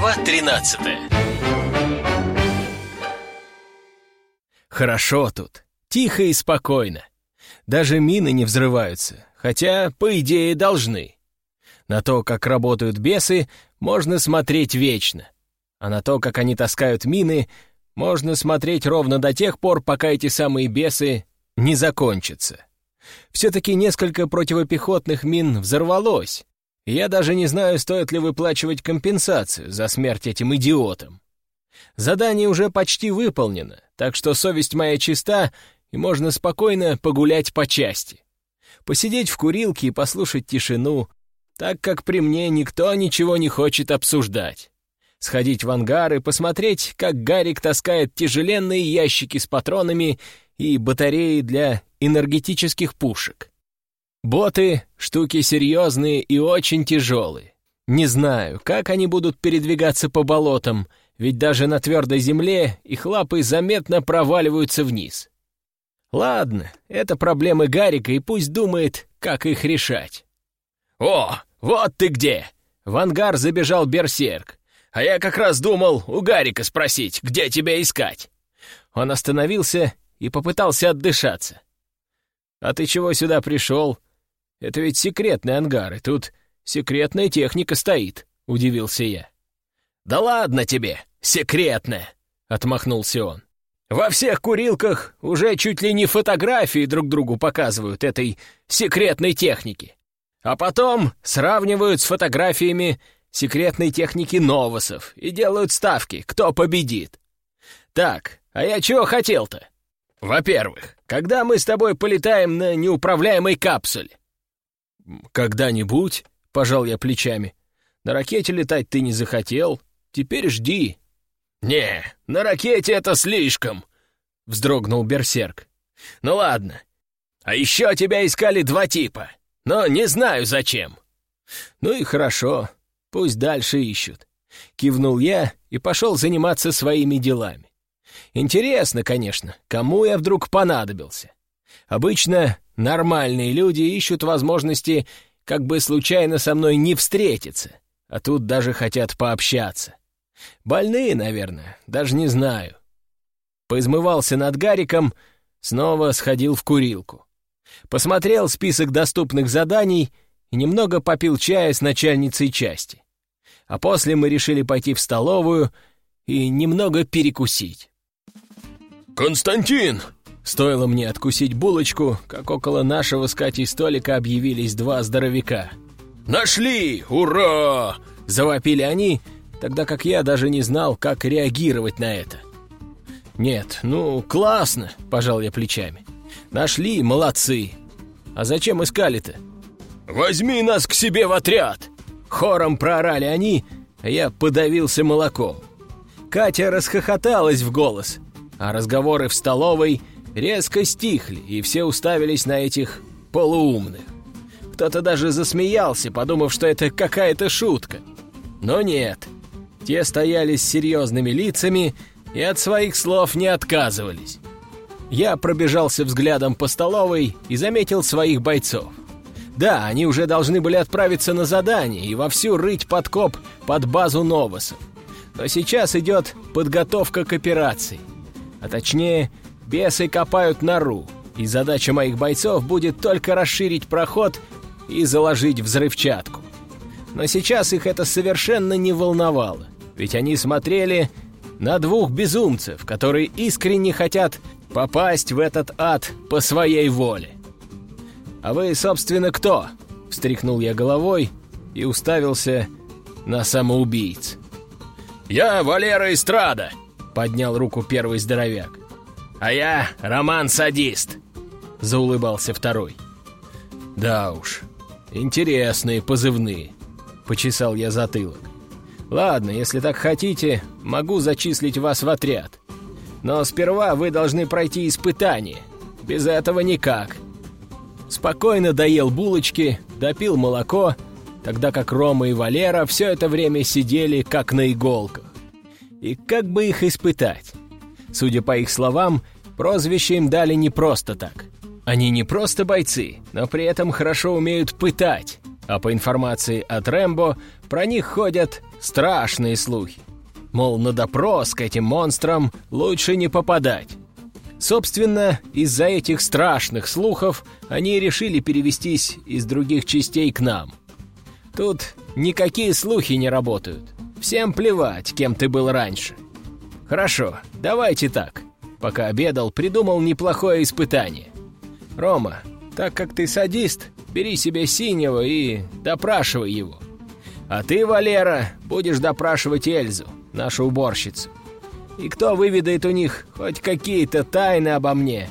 Глава 13 Хорошо тут, тихо и спокойно. Даже мины не взрываются, хотя, по идее, должны. На то, как работают бесы, можно смотреть вечно. А на то, как они таскают мины, можно смотреть ровно до тех пор, пока эти самые бесы не закончатся. Все-таки несколько противопехотных мин взорвалось, я даже не знаю, стоит ли выплачивать компенсацию за смерть этим идиотам. Задание уже почти выполнено, так что совесть моя чиста, и можно спокойно погулять по части. Посидеть в курилке и послушать тишину, так как при мне никто ничего не хочет обсуждать. Сходить в ангар и посмотреть, как Гарик таскает тяжеленные ящики с патронами и батареи для энергетических пушек. Боты — штуки серьезные и очень тяжелые. Не знаю, как они будут передвигаться по болотам, ведь даже на твердой земле их лапы заметно проваливаются вниз. Ладно, это проблемы Гарика, и пусть думает, как их решать. «О, вот ты где!» В ангар забежал берсерк. «А я как раз думал у Гарика спросить, где тебя искать». Он остановился и попытался отдышаться. «А ты чего сюда пришел? Это ведь секретный ангар, и тут секретная техника стоит», — удивился я. «Да ладно тебе, секретная!» — отмахнулся он. «Во всех курилках уже чуть ли не фотографии друг другу показывают этой секретной техники, а потом сравнивают с фотографиями секретной техники новосов и делают ставки, кто победит. Так, а я чего хотел-то? Во-первых, когда мы с тобой полетаем на неуправляемой капсуле? Когда-нибудь, пожал я плечами. На ракете летать ты не захотел, теперь жди. Не, на ракете это слишком, вздрогнул берсерк. Ну ладно. А еще тебя искали два типа, но не знаю зачем. Ну и хорошо, пусть дальше ищут. Кивнул я и пошел заниматься своими делами. Интересно, конечно, кому я вдруг понадобился. Обычно нормальные люди ищут возможности как бы случайно со мной не встретиться, а тут даже хотят пообщаться. Больные, наверное, даже не знаю. Поизмывался над Гариком, снова сходил в курилку. Посмотрел список доступных заданий и немного попил чая с начальницей части. А после мы решили пойти в столовую и немного перекусить. «Константин!» Стоило мне откусить булочку, как около нашего с Катей столика объявились два здоровяка. «Нашли! Ура!» — завопили они, тогда как я даже не знал, как реагировать на это. «Нет, ну, классно!» — пожал я плечами. «Нашли, молодцы! А зачем искали-то?» «Возьми нас к себе в отряд!» Хором проорали они, а я подавился молоком. Катя расхохоталась в голос — а разговоры в столовой резко стихли, и все уставились на этих полуумных. Кто-то даже засмеялся, подумав, что это какая-то шутка. Но нет, те стояли с серьезными лицами и от своих слов не отказывались. Я пробежался взглядом по столовой и заметил своих бойцов. Да, они уже должны были отправиться на задание и вовсю рыть подкоп под базу Новосов. Но сейчас идет подготовка к операции. А точнее, бесы копают нору, и задача моих бойцов будет только расширить проход и заложить взрывчатку. Но сейчас их это совершенно не волновало, ведь они смотрели на двух безумцев, которые искренне хотят попасть в этот ад по своей воле. «А вы, собственно, кто?» — встряхнул я головой и уставился на самоубийц. «Я Валера Эстрада!» Поднял руку первый здоровяк. «А я Роман-садист», — заулыбался второй. «Да уж, интересные позывные», — почесал я затылок. «Ладно, если так хотите, могу зачислить вас в отряд. Но сперва вы должны пройти испытание. Без этого никак». Спокойно доел булочки, допил молоко, тогда как Рома и Валера все это время сидели как на иголках. И как бы их испытать? Судя по их словам, прозвище им дали не просто так. Они не просто бойцы, но при этом хорошо умеют пытать, А по информации от Рэмбо, про них ходят страшные слухи. Мол, на допрос к этим монстрам лучше не попадать. Собственно, из-за этих страшных слухов они решили перевестись из других частей к нам. Тут никакие слухи не работают. Всем плевать, кем ты был раньше. Хорошо, давайте так. Пока обедал, придумал неплохое испытание. Рома, так как ты садист, бери себе синего и допрашивай его. А ты, Валера, будешь допрашивать Эльзу, нашу уборщицу. И кто выведает у них хоть какие-то тайны обо мне,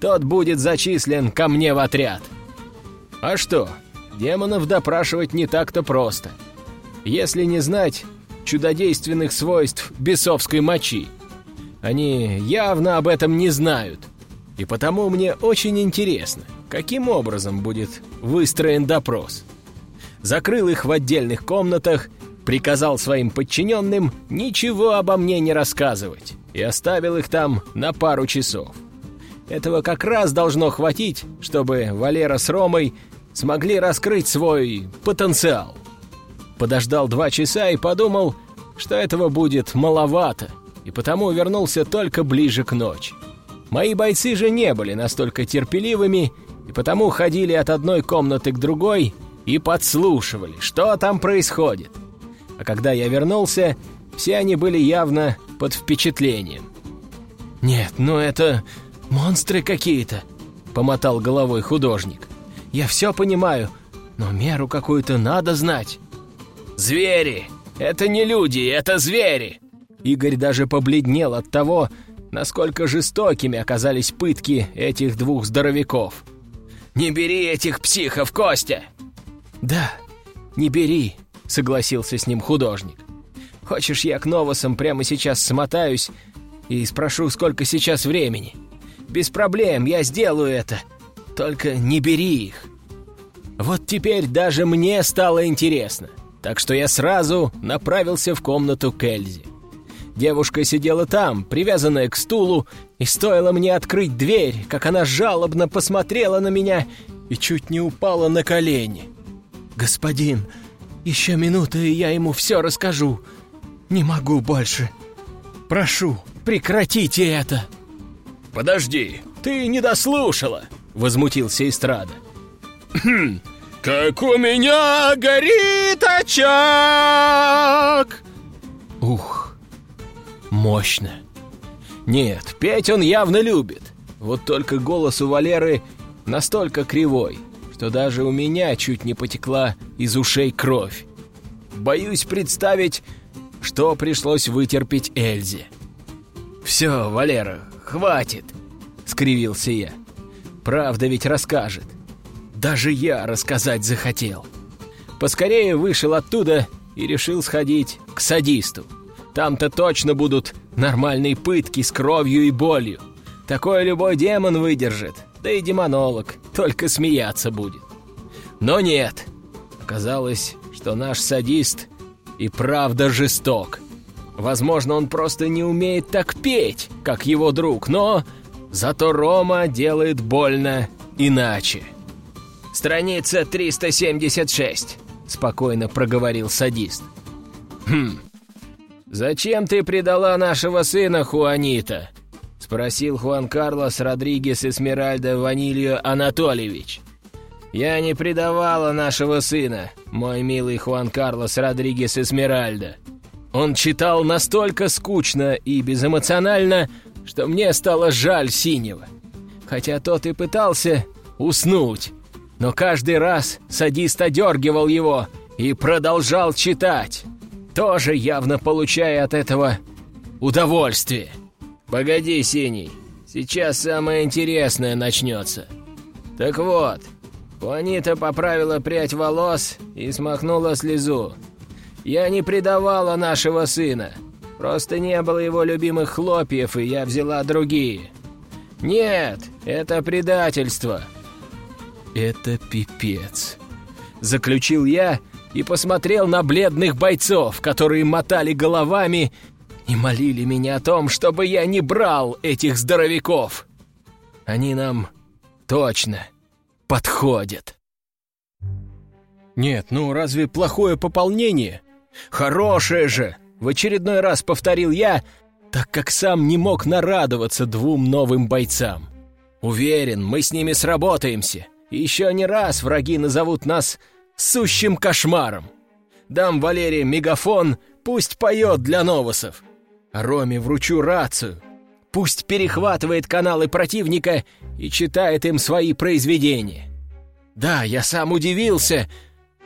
тот будет зачислен ко мне в отряд. А что, демонов допрашивать не так-то просто. Если не знать чудодейственных свойств бесовской мочи, они явно об этом не знают. И потому мне очень интересно, каким образом будет выстроен допрос. Закрыл их в отдельных комнатах, приказал своим подчиненным ничего обо мне не рассказывать и оставил их там на пару часов. Этого как раз должно хватить, чтобы Валера с Ромой смогли раскрыть свой потенциал. Подождал два часа и подумал, что этого будет маловато, и потому вернулся только ближе к ночи. Мои бойцы же не были настолько терпеливыми, и потому ходили от одной комнаты к другой и подслушивали, что там происходит. А когда я вернулся, все они были явно под впечатлением. «Нет, ну это монстры какие-то», — помотал головой художник. «Я все понимаю, но меру какую-то надо знать». «Звери! Это не люди, это звери!» Игорь даже побледнел от того, насколько жестокими оказались пытки этих двух здоровяков. «Не бери этих психов, Костя!» «Да, не бери», — согласился с ним художник. «Хочешь, я к новосам прямо сейчас смотаюсь и спрошу, сколько сейчас времени? Без проблем, я сделаю это. Только не бери их». Вот теперь даже мне стало интересно, так что я сразу направился в комнату к Эльзе. Девушка сидела там, привязанная к стулу, и стоило мне открыть дверь, как она жалобно посмотрела на меня и чуть не упала на колени. «Господин, еще минута, и я ему все расскажу. Не могу больше. Прошу, прекратите это!» «Подожди, ты не дослушала!» — возмутился Эстрада. «Хм, как у меня горит очаг!» Ух, мощно. Нет, петь он явно любит. Вот только голос у Валеры настолько кривой, что даже у меня чуть не потекла из ушей кровь. Боюсь представить, что пришлось вытерпеть Эльзе. «Все, Валера, хватит!» — скривился я. «Правда ведь расскажет. Даже я рассказать захотел». Поскорее вышел оттуда и решил сходить к садисту. Там-то точно будут нормальные пытки с кровью и болью. Такое любой демон выдержит, да и демонолог только смеяться будет. Но нет, оказалось, что наш садист и правда жесток. Возможно, он просто не умеет так петь, как его друг, но зато Рома делает больно иначе. «Страница 376», — спокойно проговорил садист. «Хм, «Зачем ты предала нашего сына, Хуанита?» — спросил Хуан Карлос Родригес Эсмеральда Ванилью Анатольевич. «Я не предавала нашего сына, мой милый Хуан Карлос Родригес Эсмеральда». Он читал настолько скучно и безэмоционально, что мне стало жаль Синего. Хотя тот и пытался уснуть, но каждый раз садист одергивал его и продолжал читать тоже явно получая от этого удовольствие. Погоди, Синий, сейчас самое интересное начнется. Так вот, Хуанита поправила прядь волос и смахнула слезу. Я не предавала нашего сына. Просто не было его любимых хлопьев, и я взяла другие. Нет, это предательство. Это пипец. Заключил я и посмотрел на бледных бойцов, которые мотали головами и молили меня о том, чтобы я не брал этих здоровяков. Они нам точно подходят. Нет, ну разве плохое пополнение? Хорошее же! В очередной раз повторил я, так как сам не мог нарадоваться двум новым бойцам. Уверен, мы с ними сработаемся. Еще не раз враги назовут нас сущим кошмаром. Дам Валерии мегафон, пусть поет для новосов. Роме вручу рацию. Пусть перехватывает каналы противника и читает им свои произведения. Да, я сам удивился,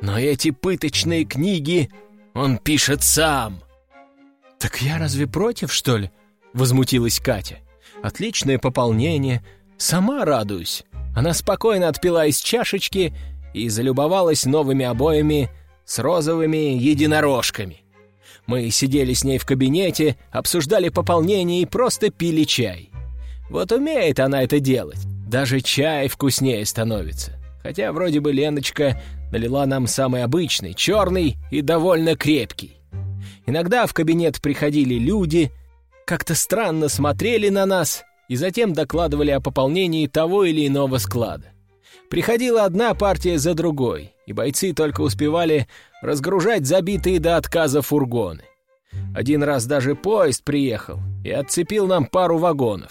но эти пыточные книги он пишет сам. «Так я разве против, что ли?» — возмутилась Катя. «Отличное пополнение. Сама радуюсь». Она спокойно отпила из чашечки и залюбовалась новыми обоями с розовыми единорожками. Мы сидели с ней в кабинете, обсуждали пополнение и просто пили чай. Вот умеет она это делать. Даже чай вкуснее становится. Хотя вроде бы Леночка налила нам самый обычный, черный и довольно крепкий. Иногда в кабинет приходили люди, как-то странно смотрели на нас и затем докладывали о пополнении того или иного склада. Приходила одна партия за другой, и бойцы только успевали разгружать забитые до отказа фургоны. Один раз даже поезд приехал и отцепил нам пару вагонов.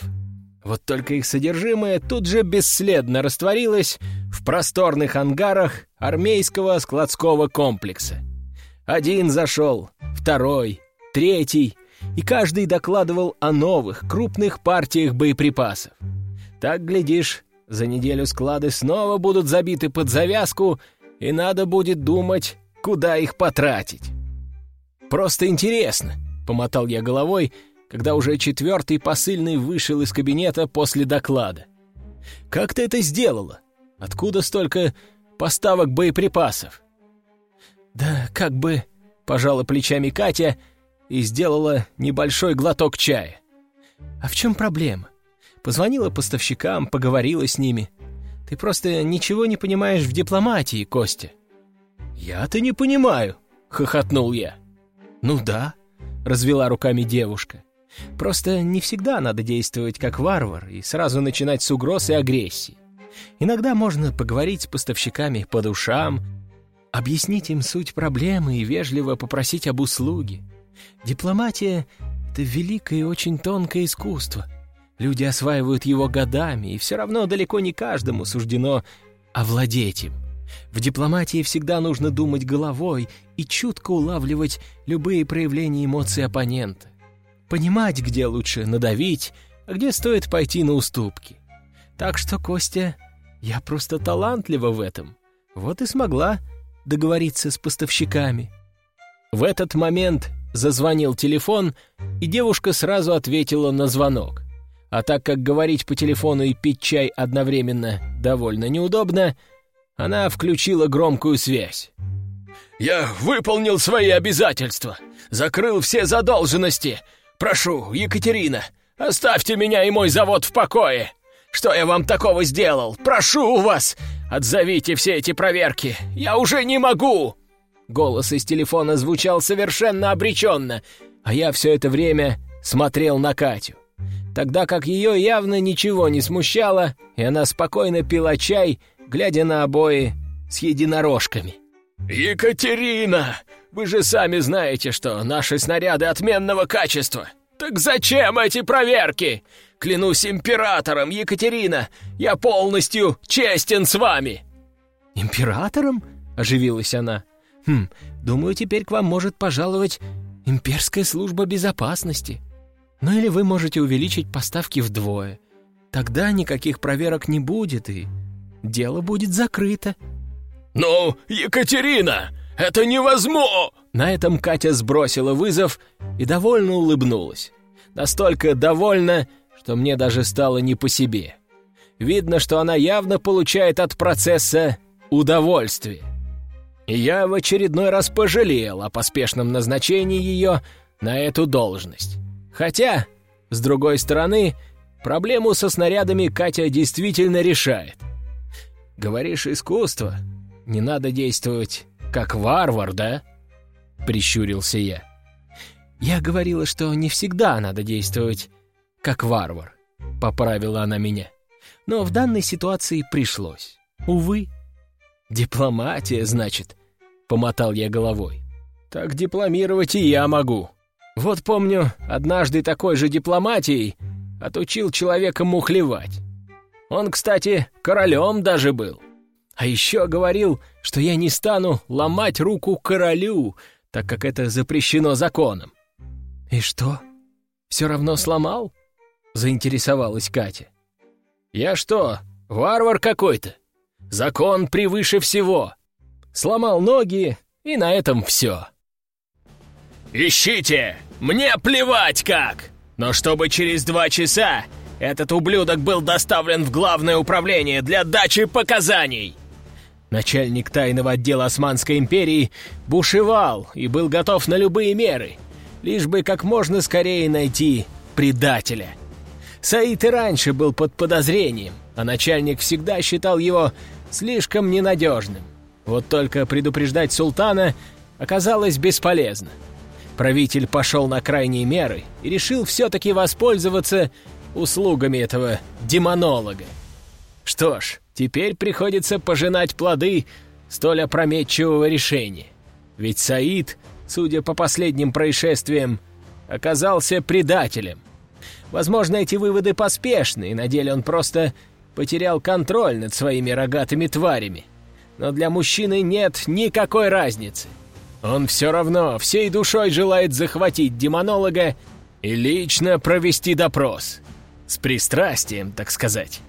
Вот только их содержимое тут же бесследно растворилось в просторных ангарах армейского складского комплекса. Один зашел, второй, третий, и каждый докладывал о новых, крупных партиях боеприпасов. Так, глядишь, за неделю склады снова будут забиты под завязку, и надо будет думать, куда их потратить. «Просто интересно», — помотал я головой, когда уже четвертый посыльный вышел из кабинета после доклада. «Как ты это сделала? Откуда столько поставок боеприпасов?» «Да как бы...» — пожала плечами Катя и сделала небольшой глоток чая. «А в чем проблема? Позвонила поставщикам, поговорила с ними. Ты просто ничего не понимаешь в дипломатии, Костя». «Я-то не понимаю», — хохотнул я. «Ну да», — развела руками девушка. «Просто не всегда надо действовать как варвар и сразу начинать с угроз и агрессии. Иногда можно поговорить с поставщиками по душам, объяснить им суть проблемы и вежливо попросить об услуге. Дипломатия — это великое и очень тонкое искусство. Люди осваивают его годами, и все равно далеко не каждому суждено овладеть им. В дипломатии всегда нужно думать головой и чутко улавливать любые проявления эмоций оппонента. Понимать, где лучше надавить, а где стоит пойти на уступки. Так что, Костя, я просто талантлива в этом. Вот и смогла договориться с поставщиками. В этот момент зазвонил телефон, и девушка сразу ответила на звонок. А так как говорить по телефону и пить чай одновременно довольно неудобно, она включила громкую связь. «Я выполнил свои обязательства, закрыл все задолженности. Прошу, Екатерина, оставьте меня и мой завод в покое. Что я вам такого сделал? Прошу вас, отзовите все эти проверки. Я уже не могу!» Голос из телефона звучал совершенно обреченно, а я все это время смотрел на Катю. Тогда как ее явно ничего не смущало, и она спокойно пила чай, глядя на обои с единорожками. «Екатерина, вы же сами знаете, что наши снаряды отменного качества. Так зачем эти проверки? Клянусь императором, Екатерина, я полностью честен с вами!» «Императором?» — оживилась она. «Хм, думаю, теперь к вам может пожаловать имперская служба безопасности. Ну или вы можете увеличить поставки вдвое. Тогда никаких проверок не будет, и дело будет закрыто». «Ну, Екатерина, это невозможно!» На этом Катя сбросила вызов и довольно улыбнулась. Настолько довольна, что мне даже стало не по себе. Видно, что она явно получает от процесса удовольствие. Я в очередной раз пожалел о поспешном назначении ее на эту должность. Хотя, с другой стороны, проблему со снарядами Катя действительно решает. Говоришь, искусство? Не надо действовать как варвар, да?» Прищурился я. «Я говорила, что не всегда надо действовать как варвар», — поправила она меня. «Но в данной ситуации пришлось. Увы. Дипломатия, значит», — помотал я головой. «Так дипломировать и я могу. Вот помню, однажды такой же дипломатией отучил человека мухлевать. Он, кстати, королем даже был. А еще говорил, что я не стану ломать руку королю, так как это запрещено законом. «И что, все равно сломал?» — заинтересовалась Катя. «Я что, варвар какой-то? Закон превыше всего!» Сломал ноги, и на этом все. «Ищите! Мне плевать как! Но чтобы через два часа этот ублюдок был доставлен в главное управление для дачи показаний!» Начальник тайного отдела Османской империи бушевал и был готов на любые меры, лишь бы как можно скорее найти предателя. Саид и раньше был под подозрением, а начальник всегда считал его слишком ненадежным. Вот только предупреждать султана оказалось бесполезно. Правитель пошел на крайние меры и решил все-таки воспользоваться услугами этого демонолога. Что ж, теперь приходится пожинать плоды столь опрометчивого решения. Ведь Саид, судя по последним происшествиям, оказался предателем. Возможно, эти выводы поспешны, и на деле он просто потерял контроль над своими рогатыми тварями. Но для мужчины нет никакой разницы. Он все равно всей душой желает захватить демонолога и лично провести допрос. С пристрастием, так сказать.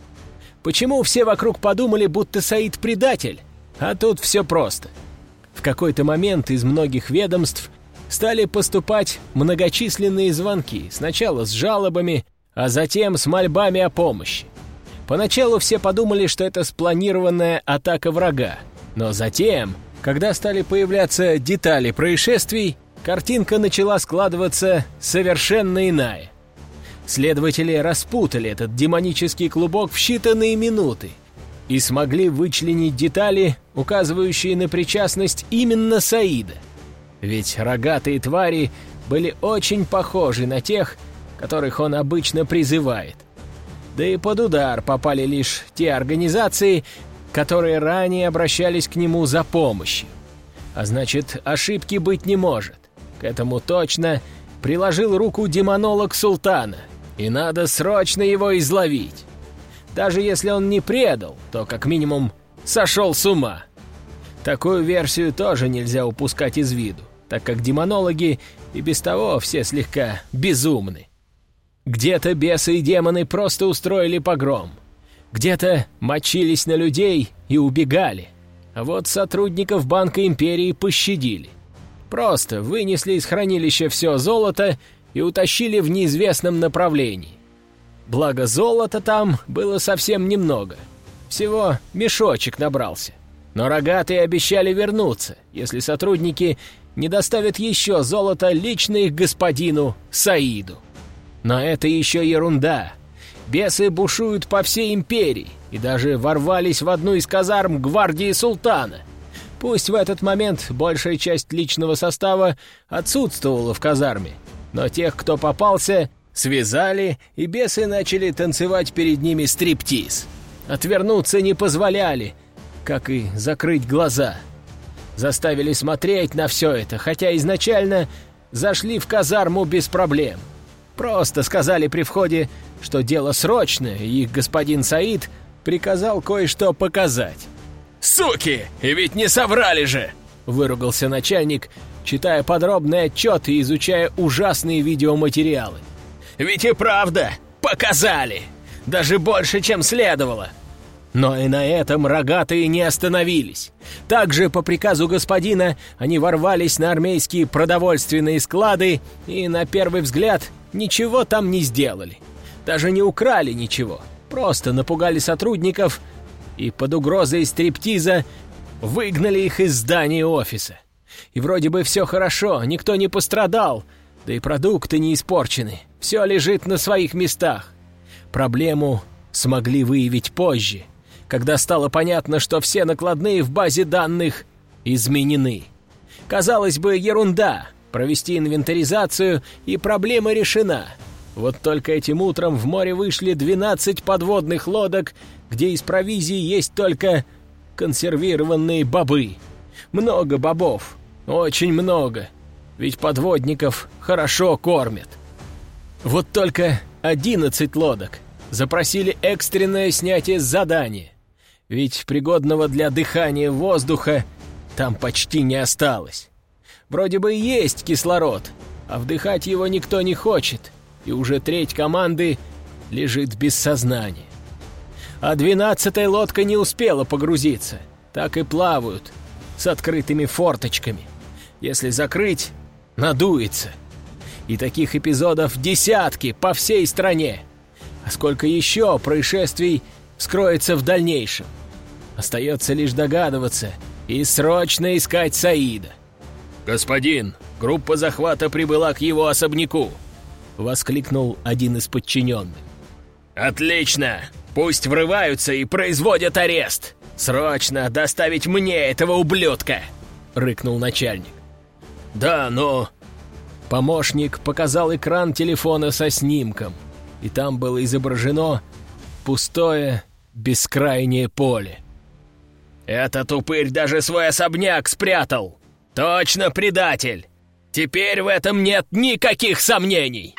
Почему все вокруг подумали, будто Саид предатель? А тут все просто. В какой-то момент из многих ведомств стали поступать многочисленные звонки, сначала с жалобами, а затем с мольбами о помощи. Поначалу все подумали, что это спланированная атака врага, но затем, когда стали появляться детали происшествий, картинка начала складываться совершенно иная. Следователи распутали этот демонический клубок в считанные минуты и смогли вычленить детали, указывающие на причастность именно Саида. Ведь рогатые твари были очень похожи на тех, которых он обычно призывает. Да и под удар попали лишь те организации, которые ранее обращались к нему за помощью. А значит, ошибки быть не может. К этому точно приложил руку демонолог султана — и надо срочно его изловить. Даже если он не предал, то как минимум сошел с ума. Такую версию тоже нельзя упускать из виду, так как демонологи и без того все слегка безумны. Где-то бесы и демоны просто устроили погром. Где-то мочились на людей и убегали. А вот сотрудников Банка Империи пощадили. Просто вынесли из хранилища все золото и утащили в неизвестном направлении. Благо золота там было совсем немного. Всего мешочек набрался. Но рогатые обещали вернуться, если сотрудники не доставят еще золото лично их господину Саиду. Но это еще ерунда. Бесы бушуют по всей империи и даже ворвались в одну из казарм гвардии султана. Пусть в этот момент большая часть личного состава отсутствовала в казарме, но тех, кто попался, связали, и бесы начали танцевать перед ними стриптиз. Отвернуться не позволяли, как и закрыть глаза. Заставили смотреть на все это, хотя изначально зашли в казарму без проблем. Просто сказали при входе, что дело срочное, и их господин Саид приказал кое-что показать. «Суки! И ведь не соврали же!» — выругался начальник, читая подробный отчет и изучая ужасные видеоматериалы. «Ведь и правда, показали! Даже больше, чем следовало!» Но и на этом рогатые не остановились. Также по приказу господина они ворвались на армейские продовольственные склады и, на первый взгляд, ничего там не сделали. Даже не украли ничего, просто напугали сотрудников и под угрозой стриптиза выгнали их из здания офиса. И вроде бы все хорошо, никто не пострадал, да и продукты не испорчены. Все лежит на своих местах. Проблему смогли выявить позже, когда стало понятно, что все накладные в базе данных изменены. Казалось бы, ерунда. Провести инвентаризацию, и проблема решена. Вот только этим утром в море вышли 12 подводных лодок, где из провизии есть только консервированные бобы. Много бобов, очень много, ведь подводников хорошо кормят. Вот только 11 лодок запросили экстренное снятие задания, ведь пригодного для дыхания воздуха там почти не осталось. Вроде бы есть кислород, а вдыхать его никто не хочет, и уже треть команды лежит без сознания. А двенадцатая лодка не успела погрузиться, так и плавают, с открытыми форточками. Если закрыть, надуется. И таких эпизодов десятки по всей стране. А сколько еще происшествий скроется в дальнейшем? Остается лишь догадываться и срочно искать Саида. «Господин, группа захвата прибыла к его особняку!» — воскликнул один из подчиненных. «Отлично! Пусть врываются и производят арест! Срочно доставить мне этого ублюдка!» — рыкнул начальник. «Да, но...» Помощник показал экран телефона со снимком, и там было изображено пустое, бескрайнее поле. «Этот упырь даже свой особняк спрятал! Точно предатель! Теперь в этом нет никаких сомнений!»